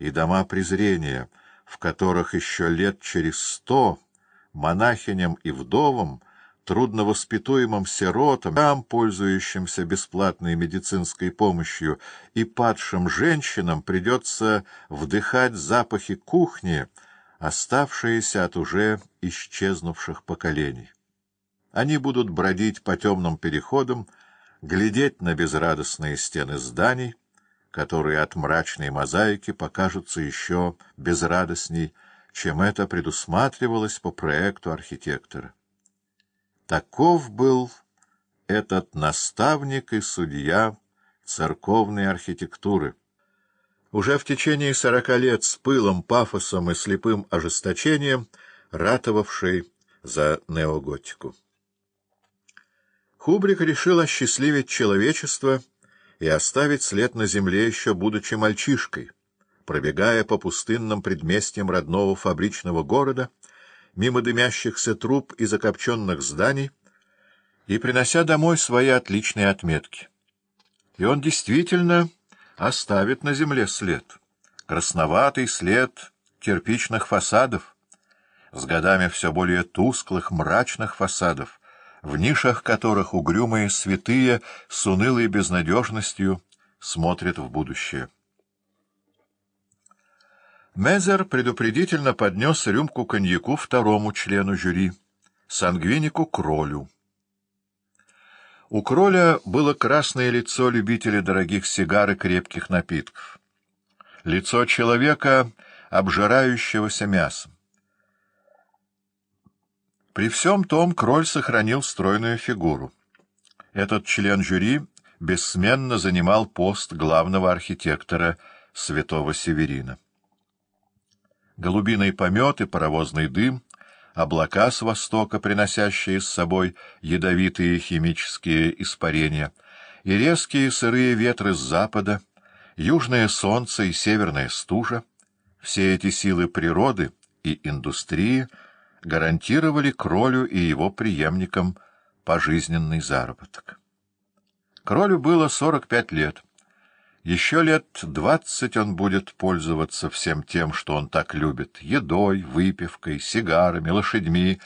и дома презрения, в которых еще лет через сто монахиням и вдовам, трудновоспитуемым сиротам, там, пользующимся бесплатной медицинской помощью, и падшим женщинам придется вдыхать запахи кухни, оставшиеся от уже исчезнувших поколений. Они будут бродить по темным переходам, глядеть на безрадостные стены зданий, которые от мрачной мозаики покажутся еще безрадостней, чем это предусматривалось по проекту архитектора. Таков был этот наставник и судья церковной архитектуры. Уже в течение сорока лет с пылом, пафосом и слепым ожесточением ратовавший за неоготику. Хубрик решил осчастливить человечество и оставить след на земле, еще будучи мальчишкой, пробегая по пустынным предместьям родного фабричного города, мимо дымящихся труб и закопченных зданий, и принося домой свои отличные отметки. И он действительно оставит на земле след, красноватый след кирпичных фасадов, с годами все более тусклых, мрачных фасадов, в нишах которых угрюмые святые с унылой безнадежностью смотрят в будущее. Мезер предупредительно поднес рюмку коньяку второму члену жюри, сангвинику Кролю. У Кроля было красное лицо любителя дорогих сигар и крепких напитков. Лицо человека, обжирающегося мясом. При всем том Кроль сохранил стройную фигуру. Этот член жюри бессменно занимал пост главного архитектора святого Северина. Голубиный помет и паровозный дым — облака с востока, приносящие с собой ядовитые химические испарения, и резкие сырые ветры с запада, южное солнце и северная стужа — все эти силы природы и индустрии гарантировали Кролю и его преемникам пожизненный заработок. Кролю было 45 лет — еще лет двадцать он будет пользоваться всем тем, что он так любит — едой, выпивкой, сигарами, лошадьми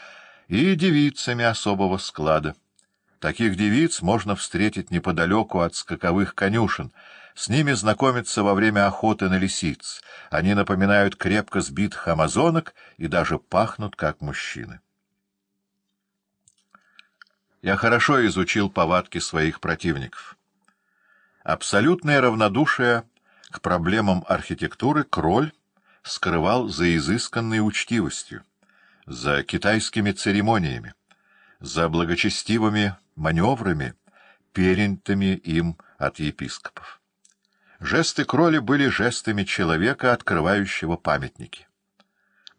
и девицами особого склада. Таких девиц можно встретить неподалеку от скаковых конюшен. С ними знакомиться во время охоты на лисиц. Они напоминают крепко сбитых амазонок и даже пахнут, как мужчины. Я хорошо изучил повадки своих противников. Абсолютное равнодушие к проблемам архитектуры Кроль скрывал за изысканной учтивостью, за китайскими церемониями, за благочестивыми маневрами, перенятыми им от епископов. Жесты Кроля были жестами человека, открывающего памятники.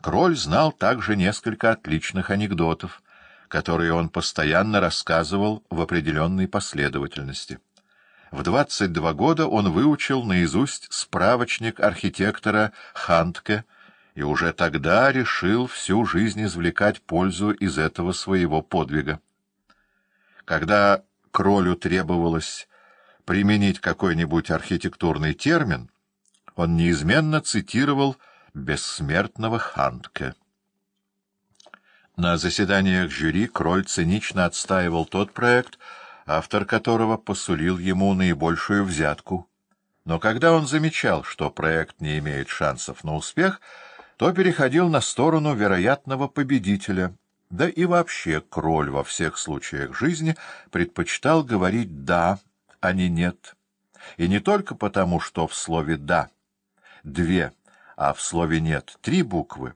Кроль знал также несколько отличных анекдотов, которые он постоянно рассказывал в определенной последовательности. В 22 года он выучил наизусть справочник архитектора Хантке и уже тогда решил всю жизнь извлекать пользу из этого своего подвига. Когда Кролю требовалось применить какой-нибудь архитектурный термин, он неизменно цитировал бессмертного Хантке. На заседаниях жюри Кроль цинично отстаивал тот проект, автор которого посулил ему наибольшую взятку. Но когда он замечал, что проект не имеет шансов на успех, то переходил на сторону вероятного победителя, да и вообще Кроль во всех случаях жизни предпочитал говорить «да», а не «нет». И не только потому, что в слове «да» две, а в слове «нет» три буквы,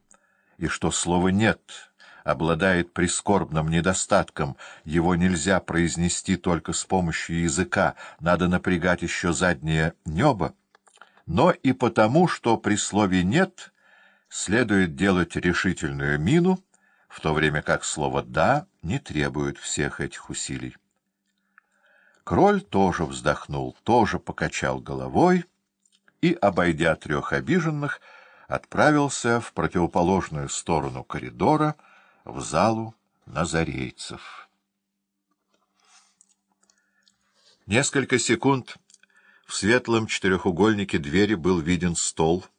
и что слово «нет» обладает прискорбным недостатком, его нельзя произнести только с помощью языка, надо напрягать еще заднее небо, но и потому, что при слове «нет» следует делать решительную мину, в то время как слово «да» не требует всех этих усилий. Кроль тоже вздохнул, тоже покачал головой и, обойдя трех обиженных, отправился в противоположную сторону коридора, в залу назарейцев. Несколько секунд в светлом четырехугольнике двери был виден стол —